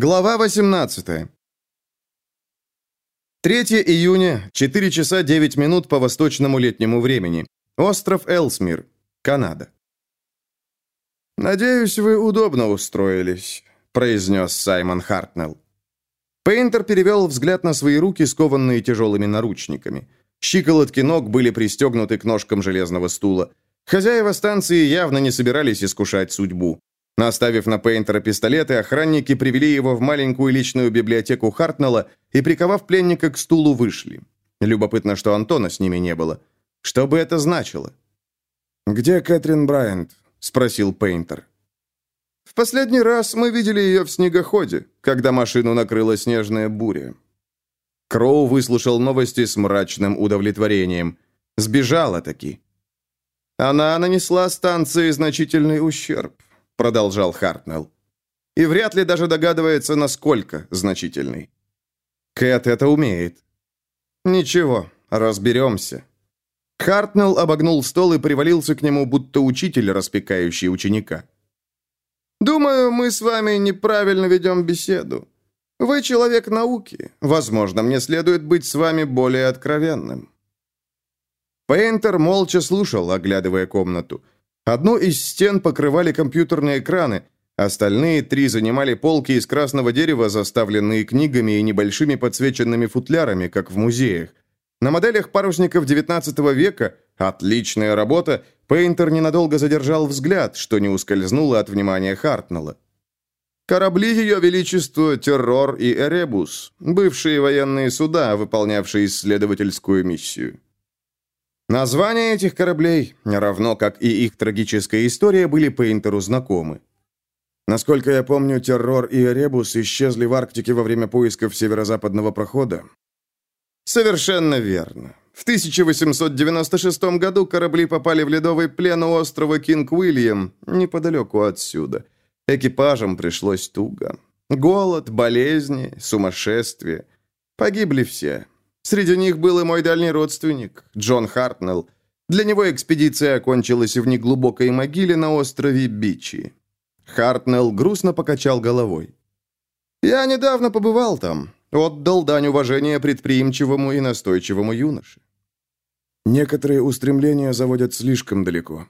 Глава 18. 3 июня, 4 часа 9 минут по восточному летнему времени. Остров Элсмир, Канада. «Надеюсь, вы удобно устроились», — произнес Саймон Хартнелл. Пейнтер перевел взгляд на свои руки, скованные тяжелыми наручниками. Щиколотки ног были пристегнуты к ножкам железного стула. Хозяева станции явно не собирались искушать судьбу. Наставив на Пейнтера пистолеты, охранники привели его в маленькую личную библиотеку Хартнелла и, приковав пленника к стулу, вышли. Любопытно, что Антона с ними не было. Что бы это значило? «Где Кэтрин Брайант?» — спросил Пейнтер. «В последний раз мы видели ее в снегоходе, когда машину накрыла снежная буря». Кроу выслушал новости с мрачным удовлетворением. Сбежала таки. Она нанесла станции значительный ущерб продолжал Хартнелл. И вряд ли даже догадывается, насколько значительный. Кэт это умеет. Ничего, разберемся. Хартнелл обогнул стол и привалился к нему, будто учитель, распекающий ученика. «Думаю, мы с вами неправильно ведем беседу. Вы человек науки. Возможно, мне следует быть с вами более откровенным». Пейнтер молча слушал, оглядывая комнату. Одну из стен покрывали компьютерные экраны, остальные три занимали полки из красного дерева, заставленные книгами и небольшими подсвеченными футлярами, как в музеях. На моделях парусников XIX века отличная работа, Пейнтер ненадолго задержал взгляд, что не ускользнуло от внимания Хартнелла. Корабли Ее Величества Террор и Эребус, бывшие военные суда, выполнявшие исследовательскую миссию. Названия этих кораблей, равно как и их трагическая история, были Пейнтеру знакомы. Насколько я помню, Террор и Эребус исчезли в Арктике во время поисков северо-западного прохода. Совершенно верно. В 1896 году корабли попали в ледовый плен у острова Кинг-Уильям, неподалеку отсюда. Экипажам пришлось туго. Голод, болезни, сумасшествие. Погибли все. Среди них был и мой дальний родственник, Джон Хартнелл. Для него экспедиция окончилась в неглубокой могиле на острове Бичи. Хартнелл грустно покачал головой. «Я недавно побывал там, отдал дань уважения предприимчивому и настойчивому юноше». «Некоторые устремления заводят слишком далеко».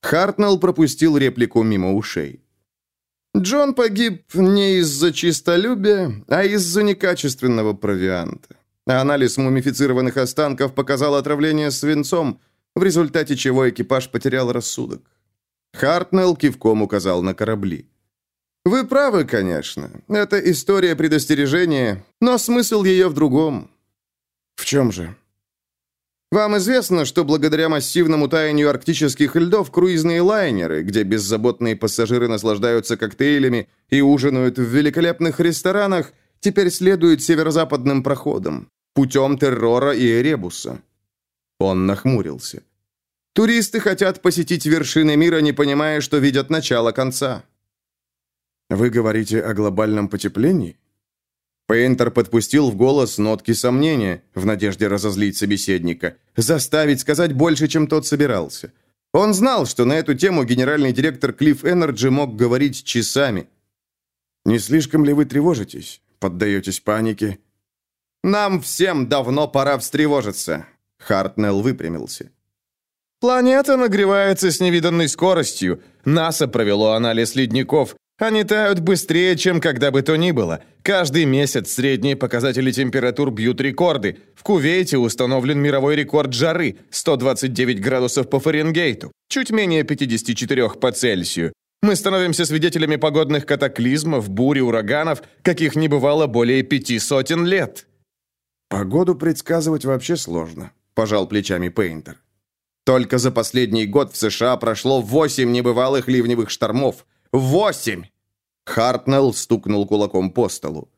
Хартнелл пропустил реплику мимо ушей. Джон погиб не из-за чистолюбия, а из-за некачественного провианта. Анализ мумифицированных останков показал отравление свинцом, в результате чего экипаж потерял рассудок. Хартнелл кивком указал на корабли. «Вы правы, конечно. Это история предостережения, но смысл ее в другом». «В чем же?» Вам известно, что благодаря массивному таянию арктических льдов круизные лайнеры, где беззаботные пассажиры наслаждаются коктейлями и ужинают в великолепных ресторанах, теперь следуют северо-западным проходом путем «Террора» и «Эребуса». Он нахмурился. Туристы хотят посетить вершины мира, не понимая, что видят начало конца. Вы говорите о глобальном потеплении? Пейнтер подпустил в голос нотки сомнения, в надежде разозлить собеседника, заставить сказать больше, чем тот собирался. Он знал, что на эту тему генеральный директор Клифф Энерджи мог говорить часами. «Не слишком ли вы тревожитесь? Поддаетесь панике? «Нам всем давно пора встревожиться», — Хартнелл выпрямился. «Планета нагревается с невиданной скоростью. НАСА провело анализ ледников. Они тают быстрее, чем когда бы то ни было. Каждый месяц средние показатели температур бьют рекорды. В Кувейте установлен мировой рекорд жары – 129 градусов по Фаренгейту, чуть менее 54 по Цельсию. Мы становимся свидетелями погодных катаклизмов, бурь и ураганов, каких не бывало более пяти сотен лет». «Погоду предсказывать вообще сложно», – пожал плечами Пейнтер. «Только за последний год в США прошло восемь небывалых ливневых штормов. Восемь!» Хартнелл стукнул кулаком по столу.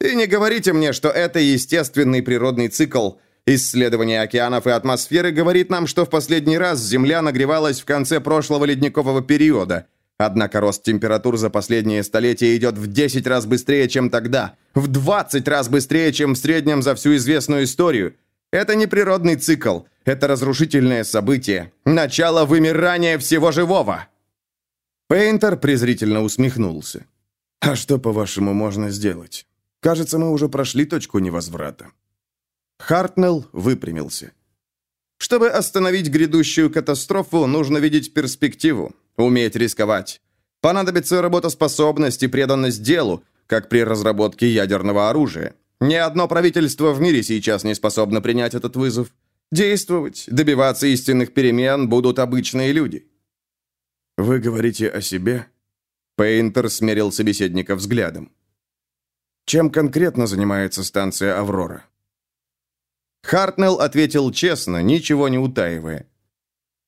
«И не говорите мне, что это естественный природный цикл. Исследование океанов и атмосферы говорит нам, что в последний раз Земля нагревалась в конце прошлого ледникового периода. Однако рост температур за последние столетия идет в 10 раз быстрее, чем тогда, в 20 раз быстрее, чем в среднем за всю известную историю. Это не природный цикл, это разрушительное событие, начало вымирания всего живого. Пейнтер презрительно усмехнулся. «А что, по-вашему, можно сделать? Кажется, мы уже прошли точку невозврата». Хартнелл выпрямился. «Чтобы остановить грядущую катастрофу, нужно видеть перспективу, уметь рисковать. Понадобится работоспособность и преданность делу, как при разработке ядерного оружия. Ни одно правительство в мире сейчас не способно принять этот вызов. Действовать, добиваться истинных перемен будут обычные люди. «Вы говорите о себе?» Пейнтер смерил собеседника взглядом. «Чем конкретно занимается станция «Аврора»?» Хартнелл ответил честно, ничего не утаивая.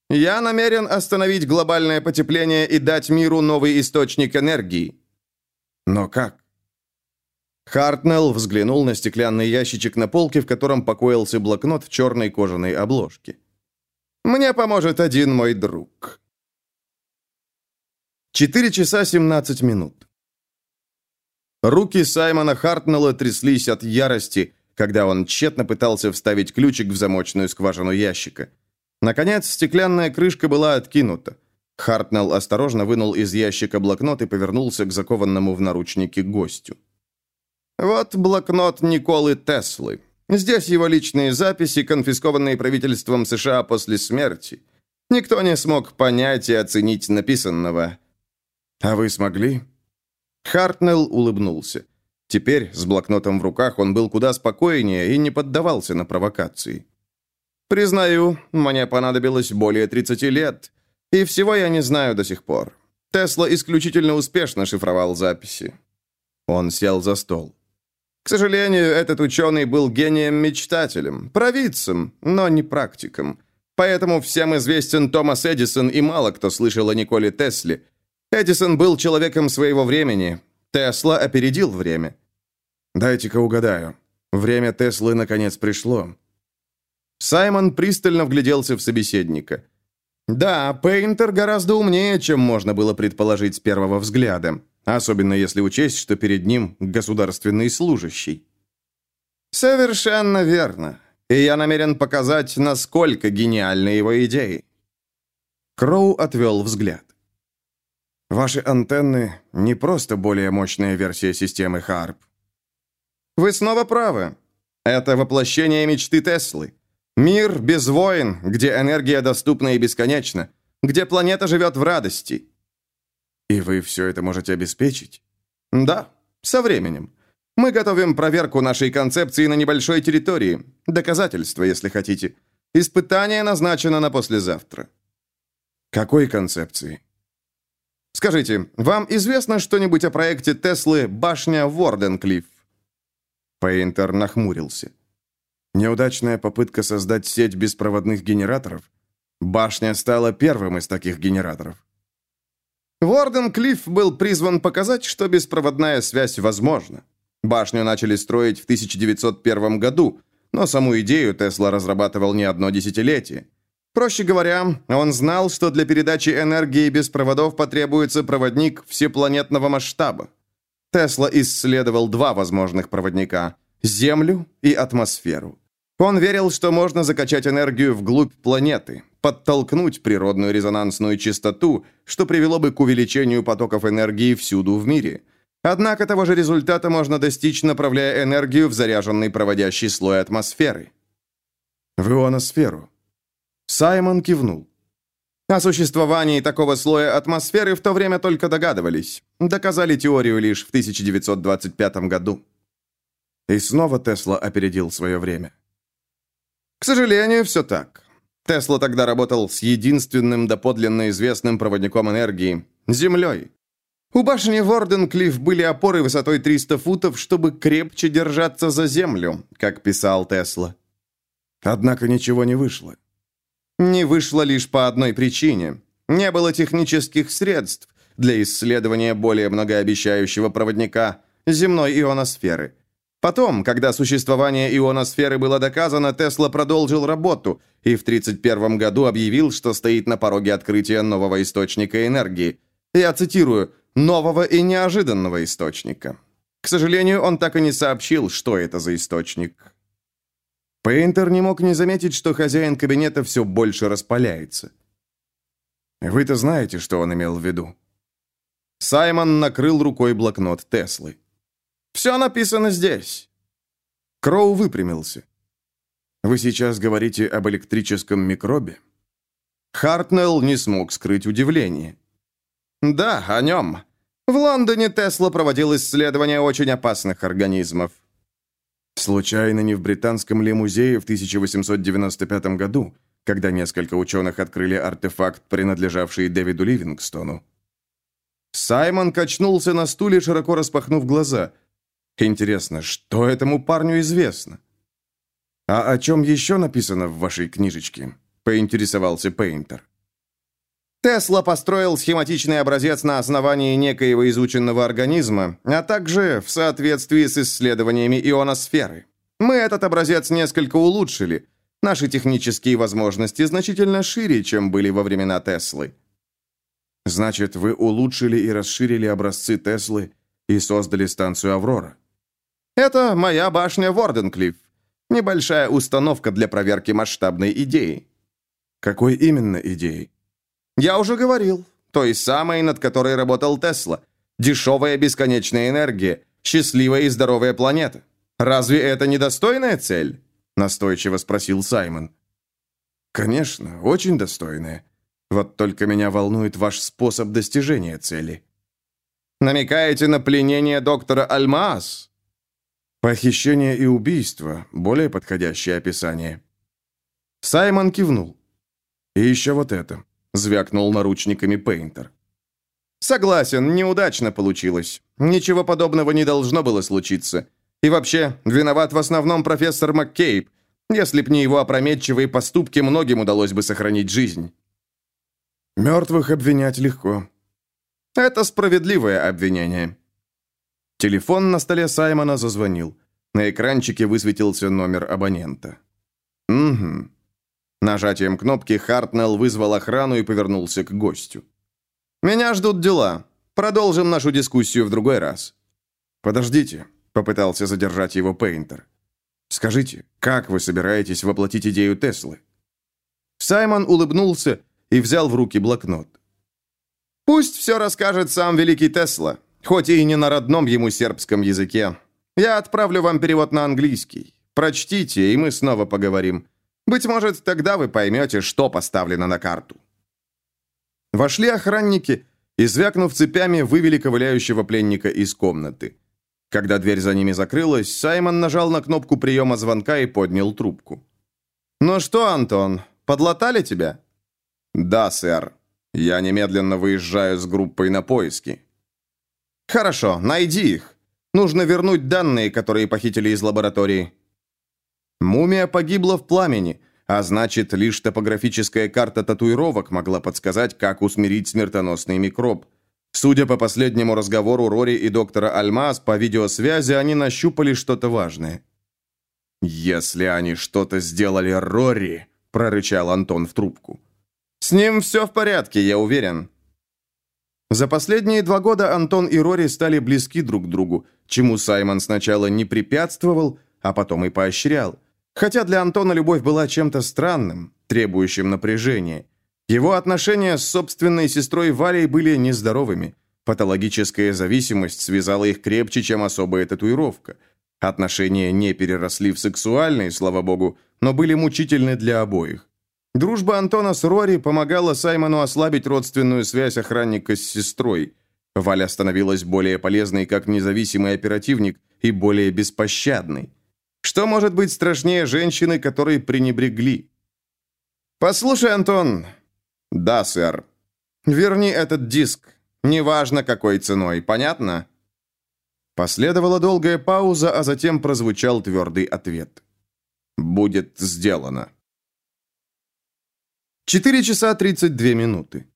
«Я намерен остановить глобальное потепление и дать миру новый источник энергии». «Но как?» Хартнелл взглянул на стеклянный ящичек на полке, в котором покоился блокнот в черной кожаной обложке. «Мне поможет один мой друг». Четыре часа семнадцать минут. Руки Саймона Хартнелла тряслись от ярости, когда он тщетно пытался вставить ключик в замочную скважину ящика. Наконец, стеклянная крышка была откинута. Хартнелл осторожно вынул из ящика блокнот и повернулся к закованному в наручники гостю. Вот блокнот Николы Теслы. Здесь его личные записи, конфискованные правительством США после смерти. Никто не смог понять и оценить написанного. А вы смогли? Хартнелл улыбнулся. Теперь, с блокнотом в руках, он был куда спокойнее и не поддавался на провокации. «Признаю, мне понадобилось более 30 лет, и всего я не знаю до сих пор. Тесла исключительно успешно шифровал записи». Он сел за стол. К сожалению, этот ученый был гением-мечтателем, провидцем, но не практиком. Поэтому всем известен Томас Эдисон, и мало кто слышал о Николе Тесле. Эдисон был человеком своего времени. Тесла опередил время. Дайте-ка угадаю. Время Теслы наконец пришло. Саймон пристально вгляделся в собеседника. Да, Пейнтер гораздо умнее, чем можно было предположить с первого взгляда. Особенно если учесть, что перед ним государственный служащий. Совершенно верно. И я намерен показать, насколько гениальны его идеи. Кроу отвел взгляд. Ваши антенны не просто более мощная версия системы Харп. Вы снова правы. Это воплощение мечты Теслы. Мир без войн, где энергия доступна и бесконечна, где планета живет в радости. И вы все это можете обеспечить? Да, со временем. Мы готовим проверку нашей концепции на небольшой территории. Доказательства, если хотите. Испытание назначено на послезавтра. Какой концепции? Скажите, вам известно что-нибудь о проекте Теслы «Башня Ворденклифф»? Пейнтер нахмурился. Неудачная попытка создать сеть беспроводных генераторов? Башня стала первым из таких генераторов. Ворден Клифф был призван показать, что беспроводная связь возможна. Башню начали строить в 1901 году, но саму идею Тесла разрабатывал не одно десятилетие. Проще говоря, он знал, что для передачи энергии без проводов потребуется проводник всепланетного масштаба. Тесла исследовал два возможных проводника – Землю и атмосферу. Он верил, что можно закачать энергию вглубь планеты, подтолкнуть природную резонансную частоту, что привело бы к увеличению потоков энергии всюду в мире. Однако того же результата можно достичь, направляя энергию в заряженный проводящий слой атмосферы. В ионосферу. Саймон кивнул. О существовании такого слоя атмосферы в то время только догадывались. Доказали теорию лишь в 1925 году. И снова Тесла опередил свое время. К сожалению, все так. Тесла тогда работал с единственным доподлинно известным проводником энергии – Землей. У башни Ворденклифф были опоры высотой 300 футов, чтобы крепче держаться за Землю, как писал Тесла. Однако ничего не вышло. Не вышло лишь по одной причине. Не было технических средств для исследования более многообещающего проводника – земной ионосферы – Потом, когда существование ионосферы было доказано, Тесла продолжил работу и в 1931 году объявил, что стоит на пороге открытия нового источника энергии. Я цитирую «нового и неожиданного источника». К сожалению, он так и не сообщил, что это за источник. Пейнтер не мог не заметить, что хозяин кабинета все больше распаляется. «Вы-то знаете, что он имел в виду?» Саймон накрыл рукой блокнот Теслы. «Все написано здесь». Кроу выпрямился. «Вы сейчас говорите об электрическом микробе?» Хартнелл не смог скрыть удивление. «Да, о нем. В Лондоне Тесла проводил исследования очень опасных организмов. Случайно не в британском ли музее в 1895 году, когда несколько ученых открыли артефакт, принадлежавший Дэвиду Ливингстону? Саймон качнулся на стуле, широко распахнув глаза. Интересно, что этому парню известно? «А о чем еще написано в вашей книжечке?» — поинтересовался Пейнтер. Тесла построил схематичный образец на основании некоего изученного организма, а также в соответствии с исследованиями ионосферы. Мы этот образец несколько улучшили. Наши технические возможности значительно шире, чем были во времена Теслы. Значит, вы улучшили и расширили образцы Теслы и создали станцию «Аврора». Это моя башня Ворденклифф. Небольшая установка для проверки масштабной идеи. Какой именно идеи? Я уже говорил. Той самой, над которой работал Тесла. Дешевая бесконечная энергия. Счастливая и здоровая планета. Разве это не достойная цель? Настойчиво спросил Саймон. Конечно, очень достойная. Вот только меня волнует ваш способ достижения цели. Намекаете на пленение доктора Альмаас? Похищение и убийство – более подходящее описание. Саймон кивнул. И еще вот это. Звякнул наручниками Пейнтер. Согласен, неудачно получилось. Ничего подобного не должно было случиться. И вообще, виноват в основном профессор МакКейб. Если б не его опрометчивые поступки, многим удалось бы сохранить жизнь. Мертвых обвинять легко. Это справедливое обвинение. Телефон на столе Саймона зазвонил. На экранчике высветился номер абонента. Угу. Нажатием кнопки Хартнелл вызвал охрану и повернулся к гостю. «Меня ждут дела. Продолжим нашу дискуссию в другой раз». «Подождите», — попытался задержать его Пейнтер. «Скажите, как вы собираетесь воплотить идею Теслы?» Саймон улыбнулся и взял в руки блокнот. «Пусть все расскажет сам великий Тесла, хоть и не на родном ему сербском языке. Я отправлю вам перевод на английский. Прочтите, и мы снова поговорим. Быть может, тогда вы поймете, что поставлено на карту». Вошли охранники и, звякнув цепями, вывели ковыляющего пленника из комнаты. Когда дверь за ними закрылась, Саймон нажал на кнопку приема звонка и поднял трубку. «Ну что, Антон, подлатали тебя?» «Да, сэр. Я немедленно выезжаю с группой на поиски». «Хорошо, найди их. Нужно вернуть данные, которые похитили из лаборатории. Мумия погибла в пламени, а значит, лишь топографическая карта татуировок могла подсказать, как усмирить смертоносный микроб. Судя по последнему разговору Рори и доктора Альмаз по видеосвязи, они нащупали что-то важное. «Если они что-то сделали Рори», — прорычал Антон в трубку. «С ним все в порядке, я уверен». За последние два года Антон и Рори стали близки друг к другу, чему Саймон сначала не препятствовал, а потом и поощрял. Хотя для Антона любовь была чем-то странным, требующим напряжения. Его отношения с собственной сестрой Валей были нездоровыми. Патологическая зависимость связала их крепче, чем особая татуировка. Отношения не переросли в сексуальные, слава богу, но были мучительны для обоих. Дружба Антона с Рори помогала Саймону ослабить родственную связь охранника с сестрой. Валя становилась более полезной как независимый оперативник и более беспощадной. Что может быть страшнее женщины, которые пренебрегли? Послушай, Антон. Да, сэр. Верни этот диск. Неважно, какой ценой. Понятно? Последовала долгая пауза, а затем прозвучал твердый ответ. «Будет сделано». 4 часа 32 минуты.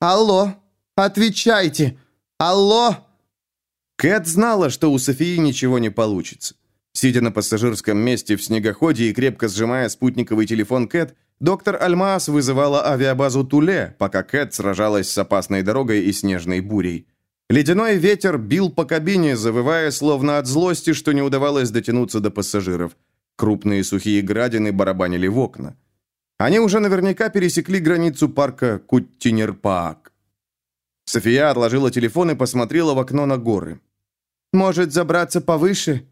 «Алло! Отвечайте! Алло!» Кэт знала, что у Софии ничего не получится. Сидя на пассажирском месте в снегоходе и крепко сжимая спутниковый телефон Кэт, доктор Альмаас вызывала авиабазу Туле, пока Кэт сражалась с опасной дорогой и снежной бурей. Ледяной ветер бил по кабине, завывая словно от злости, что не удавалось дотянуться до пассажиров. Крупные сухие градины барабанили в окна. Они уже наверняка пересекли границу парка Куттинерпаак. София отложила телефон и посмотрела в окно на горы. «Может, забраться повыше?»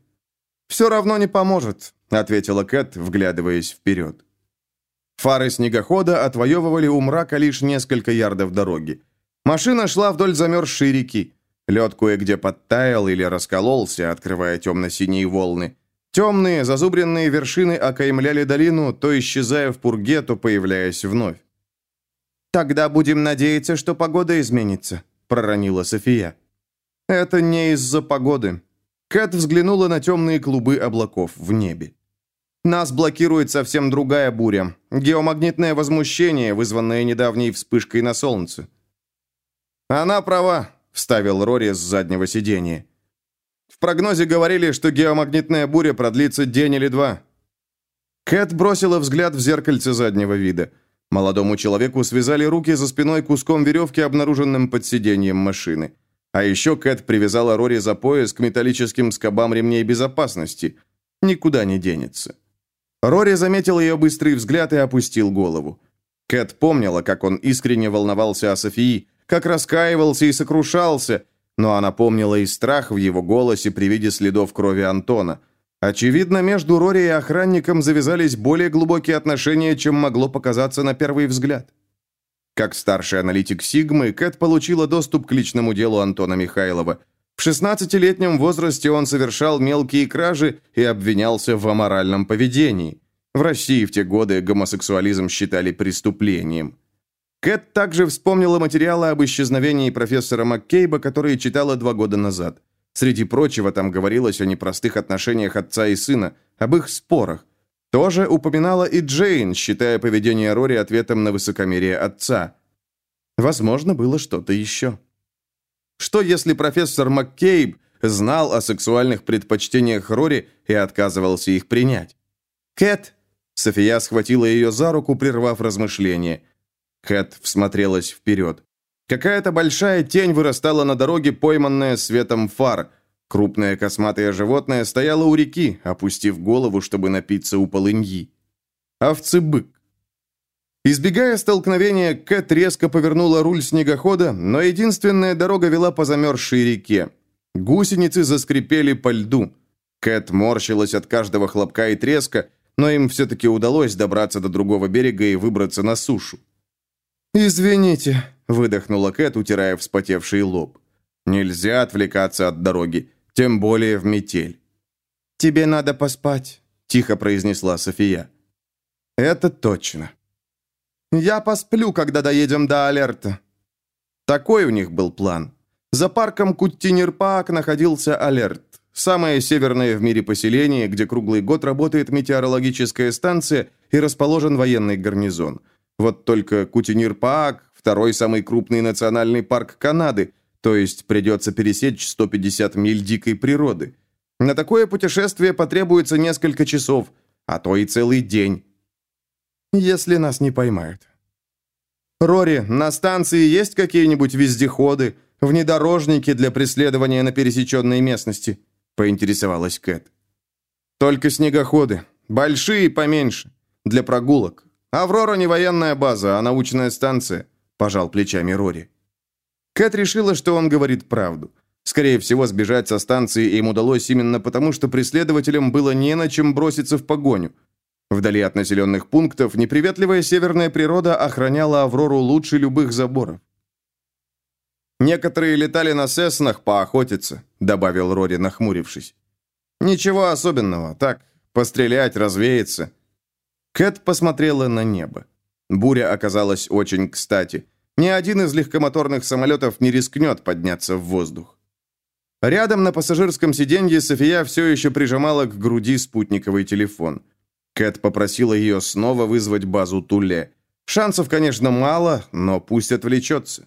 «Все равно не поможет», — ответила Кэт, вглядываясь вперед. Фары снегохода отвоевывали у мрака лишь несколько ярдов дороги. Машина шла вдоль замерзшей реки. Лед кое-где подтаял или раскололся, открывая темно-синие волны. Темные, зазубренные вершины окаймляли долину, то исчезая в пурге, то появляясь вновь. «Тогда будем надеяться, что погода изменится», — проронила София. «Это не из-за погоды». Кэт взглянула на темные клубы облаков в небе. «Нас блокирует совсем другая буря. Геомагнитное возмущение, вызванное недавней вспышкой на Солнце». «Она права», — вставил Рори с заднего сиденья. «В прогнозе говорили, что геомагнитная буря продлится день или два». Кэт бросила взгляд в зеркальце заднего вида. Молодому человеку связали руки за спиной куском веревки, обнаруженным под сиденьем машины. А еще Кэт привязала Рори за пояс к металлическим скобам ремней безопасности. Никуда не денется. Рори заметил ее быстрый взгляд и опустил голову. Кэт помнила, как он искренне волновался о Софии, как раскаивался и сокрушался, но она помнила и страх в его голосе при виде следов крови Антона. Очевидно, между Рори и охранником завязались более глубокие отношения, чем могло показаться на первый взгляд. Как старший аналитик Сигмы, Кэт получила доступ к личному делу Антона Михайлова. В 16-летнем возрасте он совершал мелкие кражи и обвинялся в аморальном поведении. В России в те годы гомосексуализм считали преступлением. Кэт также вспомнила материалы об исчезновении профессора Маккейба, которые читала два года назад. Среди прочего, там говорилось о непростых отношениях отца и сына, об их спорах. Тоже упоминала и Джейн, считая поведение Рори ответом на высокомерие отца. Возможно, было что-то еще. Что если профессор Маккейб знал о сексуальных предпочтениях Рори и отказывался их принять? «Кэт!» София схватила ее за руку, прервав размышления – Кэт всмотрелась вперед. Какая-то большая тень вырастала на дороге, пойманная светом фар. Крупное косматое животное стояло у реки, опустив голову, чтобы напиться у полыньи. Овцы-бык. Избегая столкновения, Кэт резко повернула руль снегохода, но единственная дорога вела по замерзшей реке. Гусеницы заскрипели по льду. Кэт морщилась от каждого хлопка и треска, но им все-таки удалось добраться до другого берега и выбраться на сушу. «Извините», — выдохнула Кэт, утирая вспотевший лоб. «Нельзя отвлекаться от дороги, тем более в метель». «Тебе надо поспать», — тихо произнесла София. «Это точно». «Я посплю, когда доедем до Алерта». Такой у них был план. За парком Куттинерпаак находился Алерт, самое северное в мире поселение, где круглый год работает метеорологическая станция и расположен военный гарнизон – вот только Кутинир-Паак – второй самый крупный национальный парк Канады, то есть придется пересечь 150 миль дикой природы. На такое путешествие потребуется несколько часов, а то и целый день. Если нас не поймают. «Рори, на станции есть какие-нибудь вездеходы, внедорожники для преследования на пересеченной местности?» – поинтересовалась Кэт. «Только снегоходы. Большие поменьше. Для прогулок. «Аврора не военная база, а научная станция», – пожал плечами Рори. Кэт решила, что он говорит правду. Скорее всего, сбежать со станции им удалось именно потому, что преследователям было не на чем броситься в погоню. Вдали от населенных пунктов неприветливая северная природа охраняла Аврору лучше любых заборов. «Некоторые летали на Сеснах поохотиться», — добавил Рори, нахмурившись. «Ничего особенного, так, пострелять, развеяться. Кэт посмотрела на небо. Буря оказалась очень кстати. Ни один из легкомоторных самолетов не рискнет подняться в воздух. Рядом на пассажирском сиденье София все еще прижимала к груди спутниковый телефон. Кэт попросила ее снова вызвать базу Туле. Шансов, конечно, мало, но пусть отвлечется.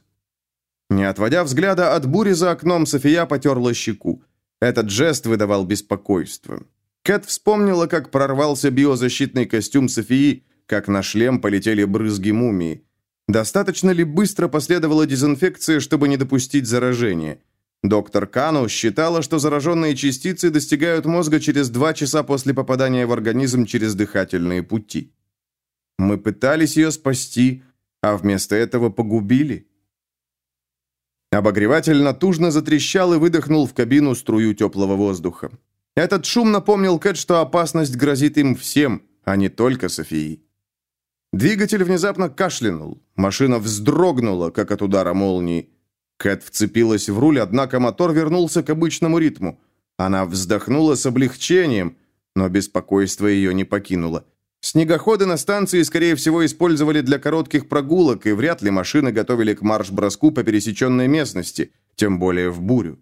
Не отводя взгляда от бури за окном, София потерла щеку. Этот жест выдавал беспокойство. Кэт вспомнила, как прорвался биозащитный костюм Софии, как на шлем полетели брызги мумии. Достаточно ли быстро последовала дезинфекция, чтобы не допустить заражения? Доктор Кану считала, что зараженные частицы достигают мозга через два часа после попадания в организм через дыхательные пути. Мы пытались ее спасти, а вместо этого погубили. Обогреватель натужно затрещал и выдохнул в кабину струю теплого воздуха. Этот шум напомнил Кэт, что опасность грозит им всем, а не только Софии. Двигатель внезапно кашлянул. Машина вздрогнула, как от удара молнии. Кэт вцепилась в руль, однако мотор вернулся к обычному ритму. Она вздохнула с облегчением, но беспокойство ее не покинуло. Снегоходы на станции, скорее всего, использовали для коротких прогулок, и вряд ли машины готовили к марш-броску по пересеченной местности, тем более в бурю.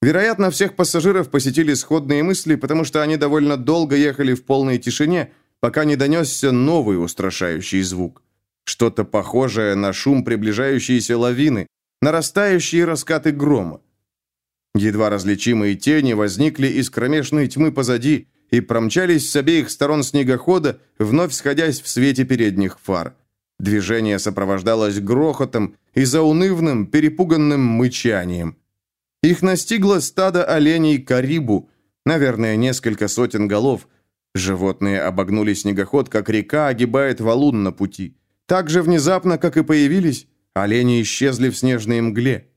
Вероятно, всех пассажиров посетили сходные мысли, потому что они довольно долго ехали в полной тишине, пока не донесся новый устрашающий звук. Что-то похожее на шум приближающейся лавины, нарастающие раскаты грома. Едва различимые тени возникли из кромешной тьмы позади и промчались с обеих сторон снегохода, вновь сходясь в свете передних фар. Движение сопровождалось грохотом и заунывным, перепуганным мычанием. Их настигло стадо оленей карибу, наверное, несколько сотен голов. Животные обогнули снегоход, как река огибает валун на пути. Так же внезапно, как и появились, олени исчезли в снежной мгле.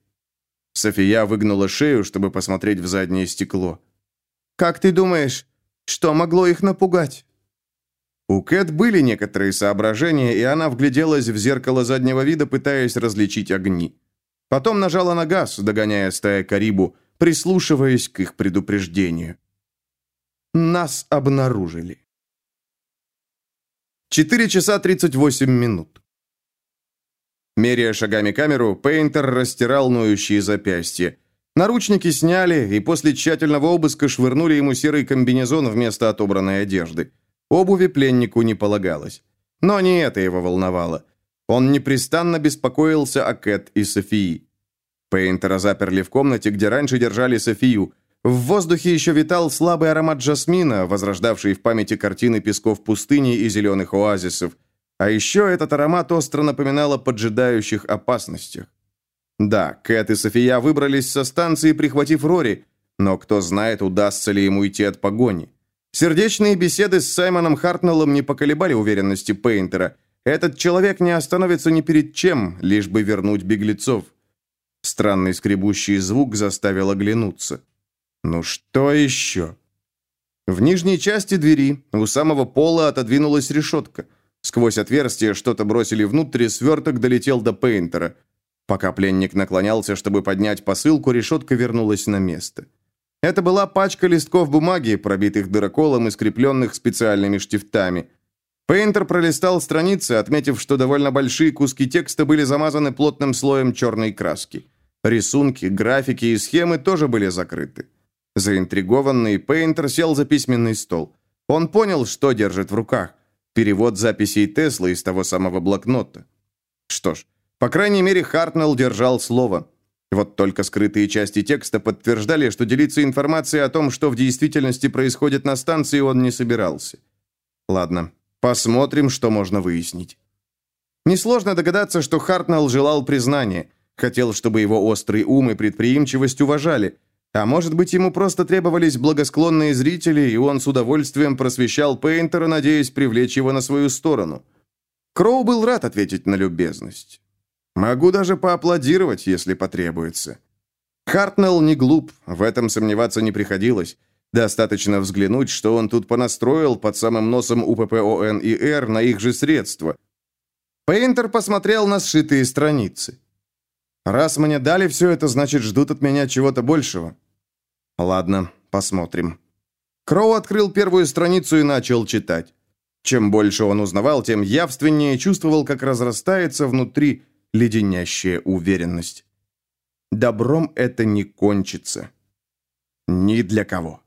София выгнула шею, чтобы посмотреть в заднее стекло. «Как ты думаешь, что могло их напугать?» У Кэт были некоторые соображения, и она вгляделась в зеркало заднего вида, пытаясь различить огни. Потом нажала на газ, догоняя стая Карибу, прислушиваясь к их предупреждению. Нас обнаружили. 4 часа 38 минут. Меряя шагами камеру, Пейнтер растирал ноющие запястья. Наручники сняли и после тщательного обыска швырнули ему серый комбинезон вместо отобранной одежды. Обуви пленнику не полагалось. Но не это его волновало. Он непрестанно беспокоился о Кэт и Софии. Пейнтера заперли в комнате, где раньше держали Софию. В воздухе еще витал слабый аромат жасмина, возрождавший в памяти картины песков пустыни и зеленых оазисов. А еще этот аромат остро напоминал о поджидающих опасностях. Да, Кэт и София выбрались со станции, прихватив Рори, но кто знает, удастся ли ему идти от погони. Сердечные беседы с Саймоном Хартнеллом не поколебали уверенности Пейнтера – этот человек не остановится ни перед чем, лишь бы вернуть беглецов. Странный скребущий звук заставил оглянуться. Ну что еще? В нижней части двери у самого пола отодвинулась решетка. Сквозь отверстие что-то бросили внутрь, и сверток долетел до Пейнтера. Пока пленник наклонялся, чтобы поднять посылку, решетка вернулась на место. Это была пачка листков бумаги, пробитых дыроколом и скрепленных специальными штифтами – Пейнтер пролистал страницы, отметив, что довольно большие куски текста были замазаны плотным слоем черной краски. Рисунки, графики и схемы тоже были закрыты. Заинтригованный, Пейнтер сел за письменный стол. Он понял, что держит в руках. Перевод записей Теслы из того самого блокнота. Что ж, по крайней мере, Хартнелл держал слово. Вот только скрытые части текста подтверждали, что делиться информацией о том, что в действительности происходит на станции, он не собирался. Ладно, Посмотрим, что можно выяснить. Несложно догадаться, что Хартнелл желал признания, хотел, чтобы его острый ум и предприимчивость уважали, а может быть, ему просто требовались благосклонные зрители, и он с удовольствием просвещал Пейнтера, надеясь привлечь его на свою сторону. Кроу был рад ответить на любезность. Могу даже поаплодировать, если потребуется. Хартнелл не глуп, в этом сомневаться не приходилось. Достаточно взглянуть, что он тут понастроил под самым носом УППОН и Р на их же средства. Пейнтер посмотрел на сшитые страницы. «Раз мне дали все это, значит, ждут от меня чего-то большего». «Ладно, посмотрим». Кроу открыл первую страницу и начал читать. Чем больше он узнавал, тем явственнее чувствовал, как разрастается внутри леденящая уверенность. Добром это не кончится. Ни для кого.